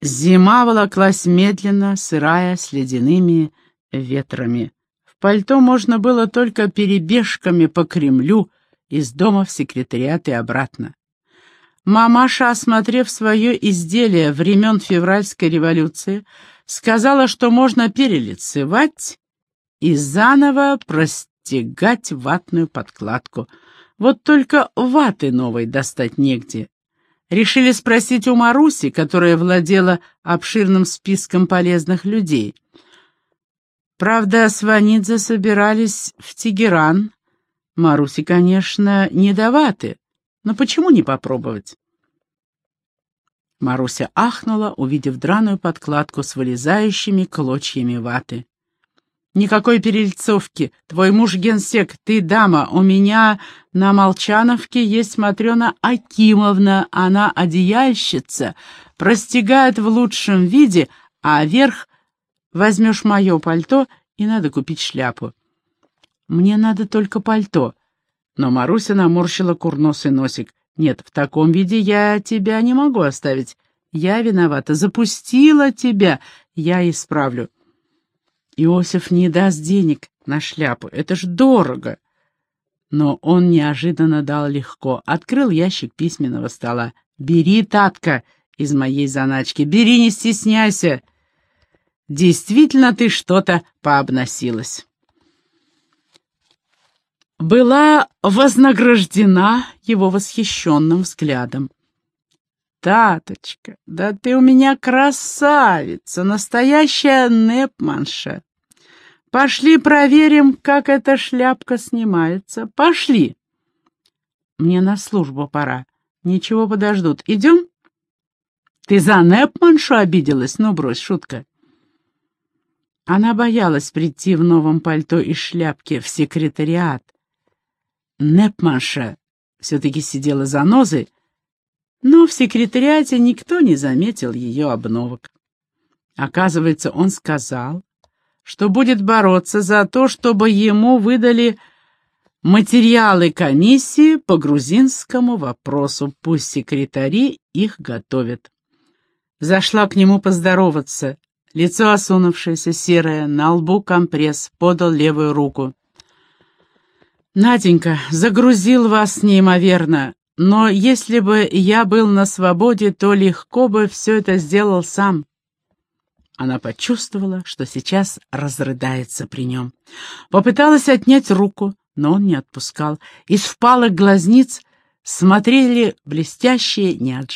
Зима волоклась медленно, сырая, с ледяными ветрами. В пальто можно было только перебежками по Кремлю, из дома в секретариат и обратно. Мамаша, осмотрев свое изделие времен февральской революции, сказала, что можно перелицевать и заново простегать ватную подкладку. Вот только ваты новой достать негде. Решили спросить у Маруси, которая владела обширным списком полезных людей. Правда, Сванидзе собирались в Тегеран. Маруси, конечно, не даваты, но почему не попробовать? Маруся ахнула, увидев драную подкладку с вылезающими клочьями ваты. «Никакой перельцовки. Твой муж генсек, ты дама. У меня на Молчановке есть Матрена Акимовна. Она одеяльщица, простигает в лучшем виде, а верх возьмешь мое пальто, и надо купить шляпу. Мне надо только пальто». Но Маруся наморщила курносый носик. Нет, в таком виде я тебя не могу оставить. Я виновата, запустила тебя, я исправлю. Иосиф не даст денег на шляпу, это ж дорого. Но он неожиданно дал легко, открыл ящик письменного стола. «Бери, Татка, из моей заначки, бери, не стесняйся. Действительно ты что-то пообносилась» была вознаграждена его восхищенным взглядом. «Таточка, да ты у меня красавица, настоящая Непманша. Пошли проверим, как эта шляпка снимается. Пошли!» «Мне на службу пора. Ничего, подождут. Идем?» «Ты за Непманшу обиделась? Ну, брось, шутка». Она боялась прийти в новом пальто и шляпке в секретариат, Непманша все-таки сидела за нозой, но в секретариате никто не заметил ее обновок. Оказывается, он сказал, что будет бороться за то, чтобы ему выдали материалы комиссии по грузинскому вопросу. Пусть секретари их готовят. Зашла к нему поздороваться. Лицо осунувшееся, серое, на лбу компресс, подал левую руку. «Наденька, загрузил вас неимоверно, но если бы я был на свободе, то легко бы все это сделал сам». Она почувствовала, что сейчас разрыдается при нем. Попыталась отнять руку, но он не отпускал. Из впалых глазниц смотрели блестящие, не от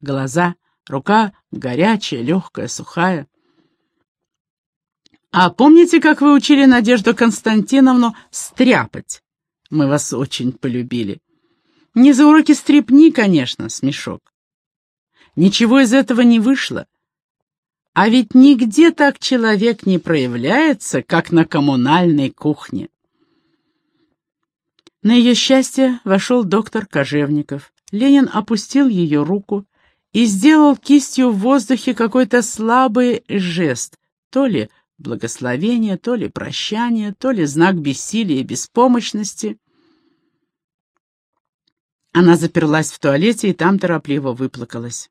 глаза, рука горячая, легкая, сухая. А помните, как вы учили Надежду Константиновну стряпать? Мы вас очень полюбили. Не за уроки стряпни, конечно, смешок. Ничего из этого не вышло. А ведь нигде так человек не проявляется, как на коммунальной кухне. На ее счастье вошел доктор Кожевников. Ленин опустил ее руку и сделал кистью в воздухе какой-то слабый жест, то ли благословение, то ли прощание, то ли знак бессилия и беспомощности. Она заперлась в туалете и там торопливо выплакалась.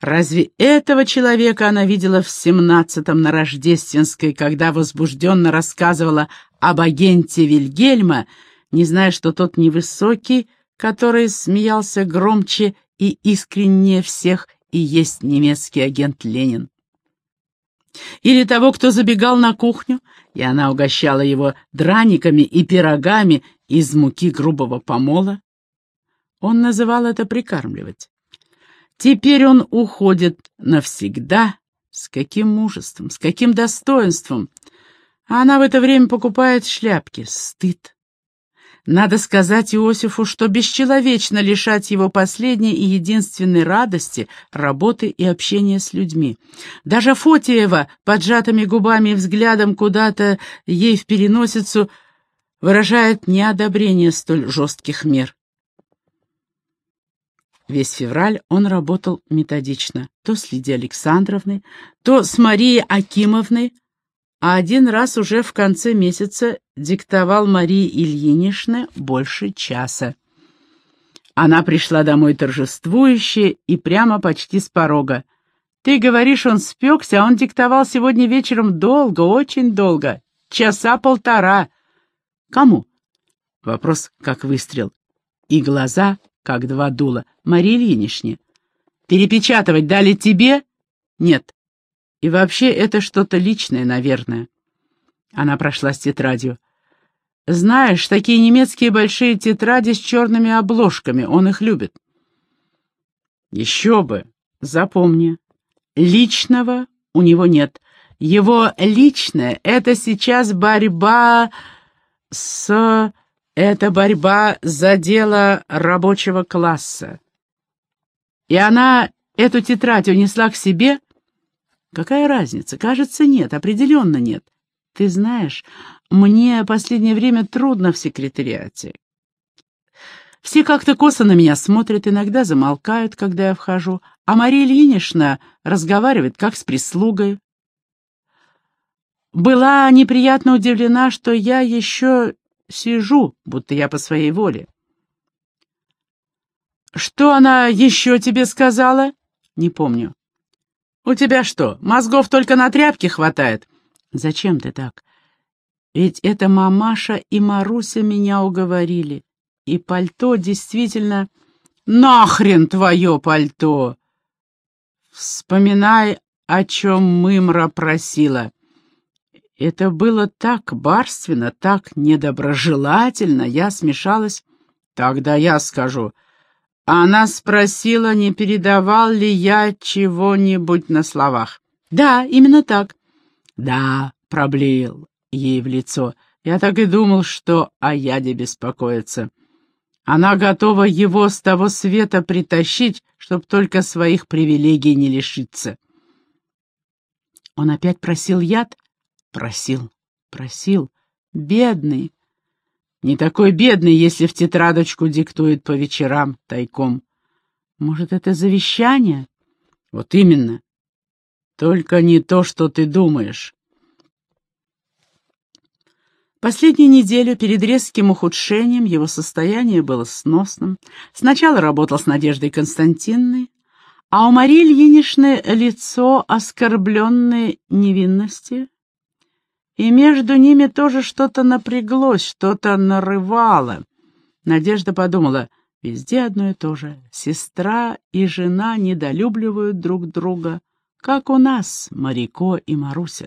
Разве этого человека она видела в семнадцатом на Рождественской, когда возбужденно рассказывала об агенте Вильгельма, не зная, что тот невысокий, который смеялся громче и искреннее всех, и есть немецкий агент Ленин? Или того, кто забегал на кухню, и она угощала его драниками и пирогами из муки грубого помола. Он называл это прикармливать. Теперь он уходит навсегда. С каким мужеством, с каким достоинством. А она в это время покупает шляпки. Стыд. Надо сказать Иосифу, что бесчеловечно лишать его последней и единственной радости — работы и общения с людьми. Даже Фотиева, поджатыми губами и взглядом куда-то ей в переносицу, выражает неодобрение столь жестких мер. Весь февраль он работал методично, то с Лидией Александровной, то с Марией Акимовной, а один раз уже в конце месяца диктовал Марии Ильиничне больше часа. Она пришла домой торжествующе и прямо почти с порога. «Ты говоришь, он спекся, а он диктовал сегодня вечером долго, очень долго. Часа полтора». «Кому?» Вопрос как выстрел. И глаза, как два дула. Марии Ильиничне. «Перепечатывать дали тебе?» «Нет». «И вообще это что-то личное, наверное». Она прошла с тетрадью. Знаешь, такие немецкие большие тетради с черными обложками, он их любит. Еще бы, запомни, личного у него нет. Его личное — это сейчас борьба с... Это борьба за дело рабочего класса. И она эту тетрадь унесла к себе? Какая разница? Кажется, нет, определенно нет. Ты знаешь, мне последнее время трудно в секретариате. Все как-то косо на меня смотрят, иногда замолкают, когда я вхожу, а Мария Ильинична разговаривает как с прислугой. Была неприятно удивлена, что я еще сижу, будто я по своей воле. «Что она еще тебе сказала?» «Не помню». «У тебя что, мозгов только на тряпке хватает?» «Зачем ты так? Ведь это мамаша и Маруся меня уговорили. И пальто действительно... Нахрен твое пальто! Вспоминай, о чем Мымра просила. Это было так барственно, так недоброжелательно, я смешалась. Тогда я скажу. Она спросила, не передавал ли я чего-нибудь на словах. Да, именно так. Да, проблеял ей в лицо. Я так и думал, что о яде беспокоится. Она готова его с того света притащить, чтоб только своих привилегий не лишиться. Он опять просил яд? Просил, просил. Бедный. Не такой бедный, если в тетрадочку диктует по вечерам тайком. Может, это завещание? Вот именно. Только не то, что ты думаешь. Последнюю неделю перед резким ухудшением его состояние было сносным. Сначала работал с Надеждой Константиновной, а у Марии Ильиничны лицо оскорбленной невинности, и между ними тоже что-то напряглось, что-то нарывало. Надежда подумала, везде одно и то же. Сестра и жена недолюбливают друг друга, как у нас, Марико и Маруся.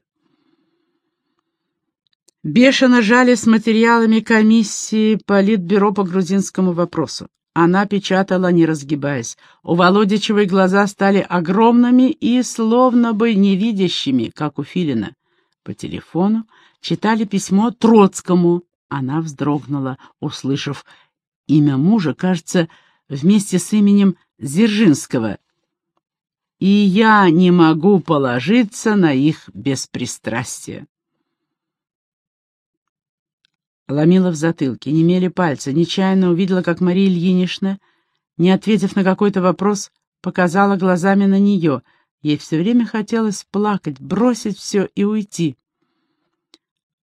Бешено жали с материалами комиссии Политбюро по грузинскому вопросу. Она печатала, не разгибаясь. У Володичевой глаза стали огромными и словно бы невидящими, как у Филина. По телефону читали письмо Троцкому. Она вздрогнула, услышав имя мужа, кажется, вместе с именем Дзержинского. И я не могу положиться на их беспристрастие. Ломила в затылке, немели пальцы, нечаянно увидела, как Мария Ильинична, не ответив на какой-то вопрос, показала глазами на нее. Ей все время хотелось плакать, бросить все и уйти.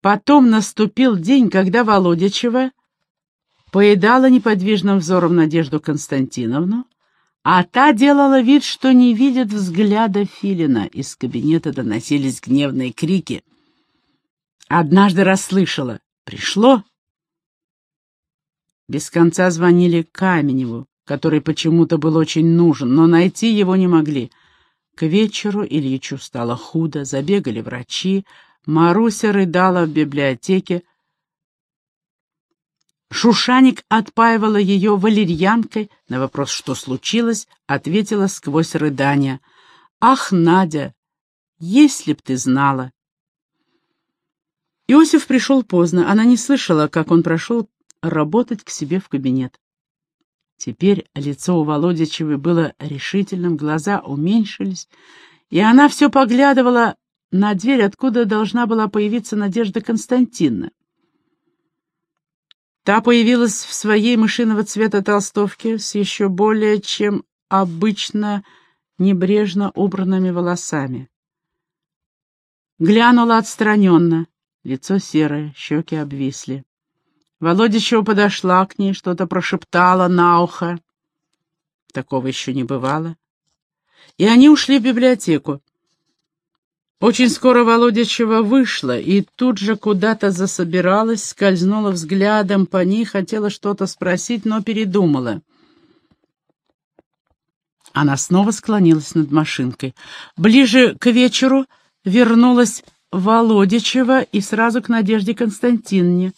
Потом наступил день, когда Володячева поедала неподвижным взором Надежду Константиновну, а та делала вид, что не видит взгляда Филина. Из кабинета доносились гневные крики. Однажды расслышала. Пришло? Без конца звонили Каменеву, который почему-то был очень нужен, но найти его не могли. К вечеру Ильичу стало худо, забегали врачи, Маруся рыдала в библиотеке. Шушаник отпаивала ее валерьянкой. На вопрос, что случилось, ответила сквозь рыдания. «Ах, Надя, если б ты знала!» Иосиф пришел поздно, она не слышала, как он прошел работать к себе в кабинет. Теперь лицо у Володичевой было решительным, глаза уменьшились, и она все поглядывала на дверь, откуда должна была появиться Надежда Константиновна. Та появилась в своей мышиного цвета толстовке с еще более чем обычно небрежно убранными волосами. Глянула отстраненно. Лицо серое, щеки обвисли. Володичева подошла к ней, что-то прошептала на ухо. Такого еще не бывало. И они ушли в библиотеку. Очень скоро Володячева вышла и тут же куда-то засобиралась, скользнула взглядом по ней, хотела что-то спросить, но передумала. Она снова склонилась над машинкой. Ближе к вечеру вернулась Володячева и сразу к Надежде Константиновне.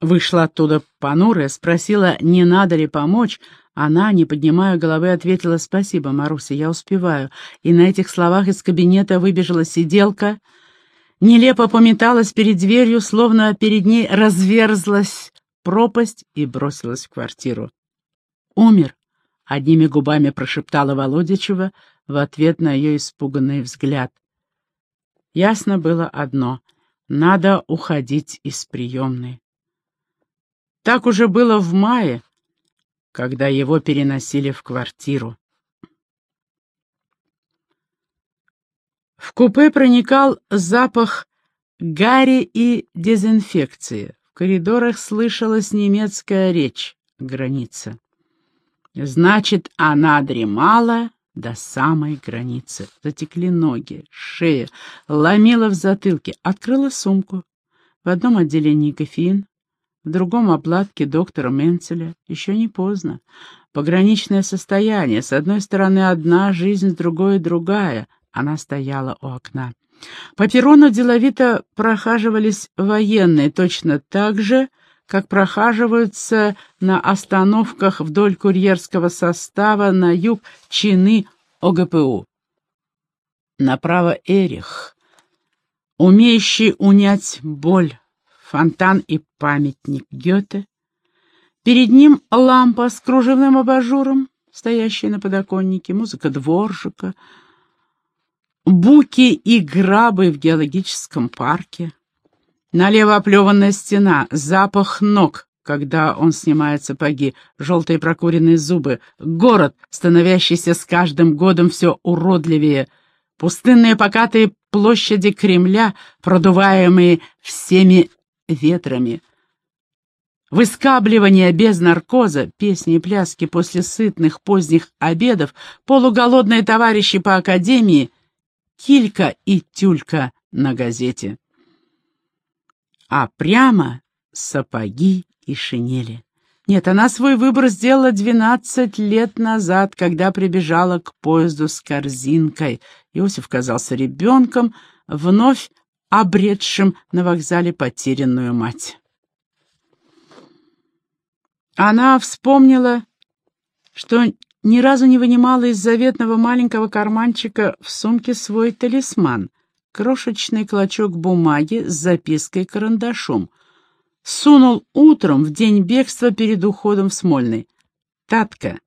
Вышла оттуда понурая, спросила, не надо ли помочь, она, не поднимая головы, ответила «Спасибо, Маруся, я успеваю». И на этих словах из кабинета выбежала сиделка, нелепо пометалась перед дверью, словно перед ней разверзлась пропасть и бросилась в квартиру. «Умер», — одними губами прошептала Володичева в ответ на ее испуганный взгляд. Ясно было одно — надо уходить из приемной. Так уже было в мае, когда его переносили в квартиру. В купе проникал запах гари и дезинфекции. В коридорах слышалась немецкая речь, граница. Значит, она дремала до самой границы. Затекли ноги, шея, ломила в затылке. Открыла сумку. В одном отделении кофеин, в другом обладке доктора Менцеля. Еще не поздно. Пограничное состояние. С одной стороны одна жизнь, с другой другая. Она стояла у окна. По перрону деловито прохаживались военные, точно так же, как прохаживаются на остановках вдоль курьерского состава на юг чины ОГПУ. Направо Эрих, умеющий унять боль, фонтан и памятник Гёте. Перед ним лампа с кружевным абажуром, стоящая на подоконнике, музыка дворжика, буки и грабы в геологическом парке. Налево оплеванная стена, запах ног, когда он снимает сапоги, желтые прокуренные зубы, город, становящийся с каждым годом все уродливее, пустынные покатые площади Кремля, продуваемые всеми ветрами. Выскабливание без наркоза, песни и пляски после сытных поздних обедов, полуголодные товарищи по академии, килька и тюлька на газете. А прямо сапоги и шинели. Нет, она свой выбор сделала двенадцать лет назад, когда прибежала к поезду с корзинкой. Иосиф казался ребенком, вновь обретшим на вокзале потерянную мать. Она вспомнила, что ни разу не вынимала из заветного маленького карманчика в сумке свой талисман — крошечный клочок бумаги с запиской-карандашом. Сунул утром в день бегства перед уходом в Смольный. «Татка,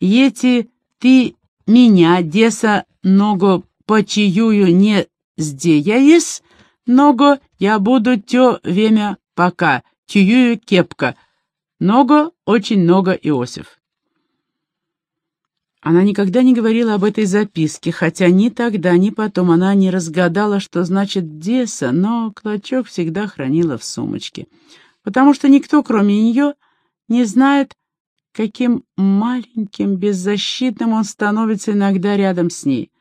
ети ты меня, деса, ногу почиюю не Здеяис, ного я буду тё время пока, тюю кепка. Много, очень много, Иосиф. Она никогда не говорила об этой записке, хотя ни тогда, ни потом она не разгадала, что значит «деса», но клочок всегда хранила в сумочке, потому что никто, кроме нее, не знает, каким маленьким, беззащитным он становится иногда рядом с ней.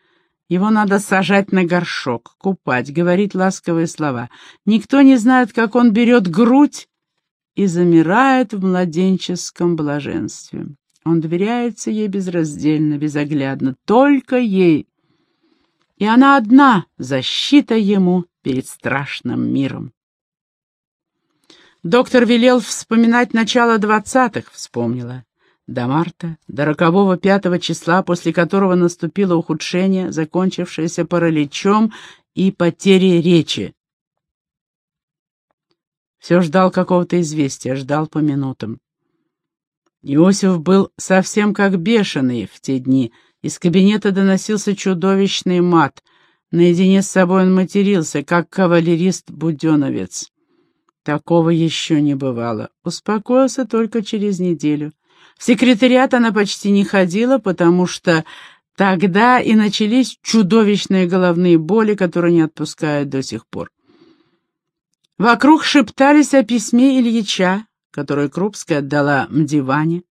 Его надо сажать на горшок, купать, говорить ласковые слова. Никто не знает, как он берет грудь и замирает в младенческом блаженстве. Он доверяется ей безраздельно, безоглядно, только ей. И она одна — защита ему перед страшным миром. Доктор велел вспоминать начало двадцатых, вспомнила до марта, до рокового пятого числа, после которого наступило ухудшение, закончившееся параличом и потерей речи. Все ждал какого-то известия, ждал по минутам. Иосиф был совсем как бешеный в те дни. Из кабинета доносился чудовищный мат. Наедине с собой он матерился, как кавалерист-буденовец. Такого еще не бывало. Успокоился только через неделю. В секретариат она почти не ходила, потому что тогда и начались чудовищные головные боли, которые не отпускают до сих пор. Вокруг шептались о письме Ильича, которое Крупская отдала Мдиване,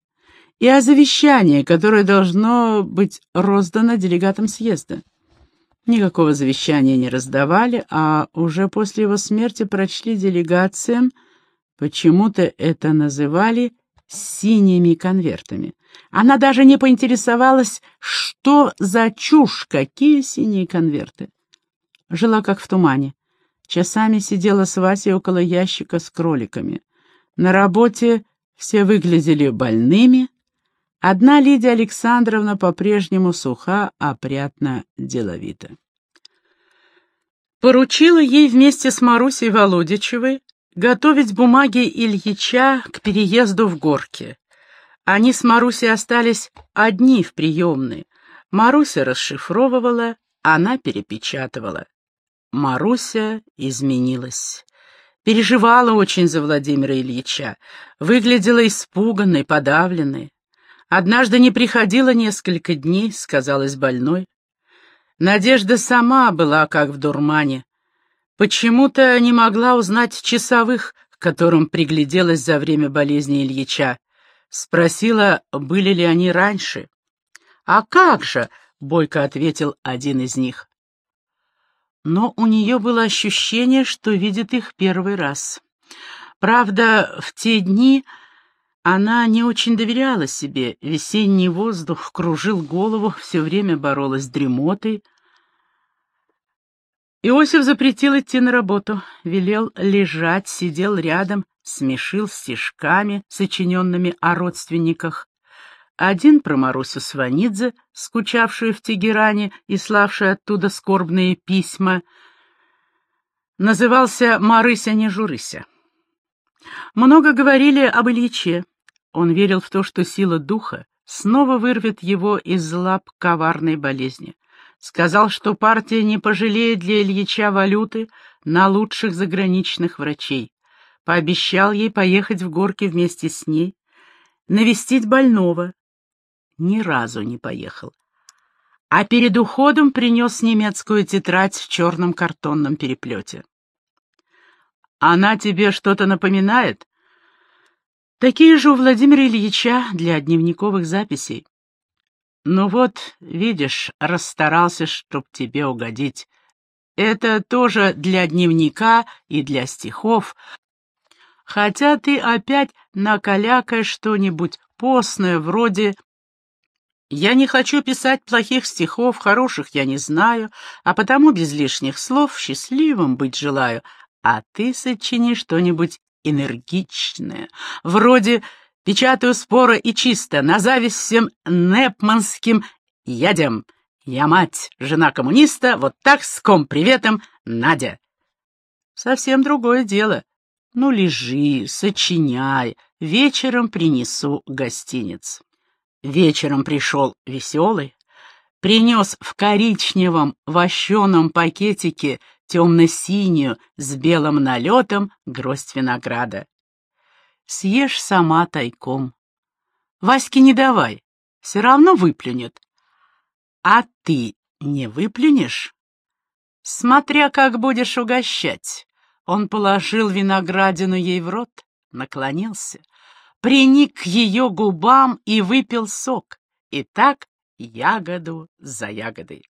и о завещании, которое должно быть роздано делегатам съезда. Никакого завещания не раздавали, а уже после его смерти прочли делегациям, почему-то это называли синими конвертами. Она даже не поинтересовалась, что за чушь, какие синие конверты. Жила как в тумане. Часами сидела с Васей около ящика с кроликами. На работе все выглядели больными. Одна Лидия Александровна по-прежнему суха, опрятно, деловита. Поручила ей вместе с Марусей Володичевой готовить бумаги Ильича к переезду в Горки. Они с Марусей остались одни в приемной. Маруся расшифровывала, она перепечатывала. Маруся изменилась. Переживала очень за Владимира Ильича, выглядела испуганной, подавленной. Однажды не приходила несколько дней, сказалась больной. Надежда сама была как в дурмане. Почему-то не могла узнать часовых, к которым пригляделась за время болезни Ильича. Спросила, были ли они раньше. «А как же?» — бойко ответил один из них но у нее было ощущение, что видит их первый раз. Правда, в те дни она не очень доверяла себе, весенний воздух кружил голову, все время боролась с дремотой. Иосиф запретил идти на работу, велел лежать, сидел рядом, смешил стишками, сочиненными о родственниках, один про Марусю Сванидзе, скучавшую в Тегеране и славшую оттуда скорбные письма, назывался «Марыся не журыся». Много говорили об Ильиче. Он верил в то, что сила духа снова вырвет его из лап коварной болезни. Сказал, что партия не пожалеет для Ильича валюты на лучших заграничных врачей. Пообещал ей поехать в горки вместе с ней, навестить больного, ни разу не поехал. А перед уходом принес немецкую тетрадь в черном картонном переплете. «Она тебе что-то напоминает?» «Такие же у Владимира Ильича для дневниковых записей». «Ну вот, видишь, расстарался, чтоб тебе угодить. Это тоже для дневника и для стихов. Хотя ты опять накалякаешь что-нибудь постное, вроде я не хочу писать плохих стихов, хороших я не знаю, а потому без лишних слов счастливым быть желаю. А ты сочини что-нибудь энергичное, вроде «Печатаю споро и чисто, на зависть всем непманским ядям. Я мать, жена коммуниста, вот так с ком приветом, Надя». Совсем другое дело. Ну, лежи, сочиняй, вечером принесу гостиниц. Вечером пришел веселый, принес в коричневом вощеном пакетике темно-синюю с белым налетом гроздь винограда. Съешь сама тайком. Ваське не давай, все равно выплюнет. А ты не выплюнешь? Смотря как будешь угощать. Он положил виноградину ей в рот, наклонился — приник к ее губам и выпил сок. И так ягоду за ягодой.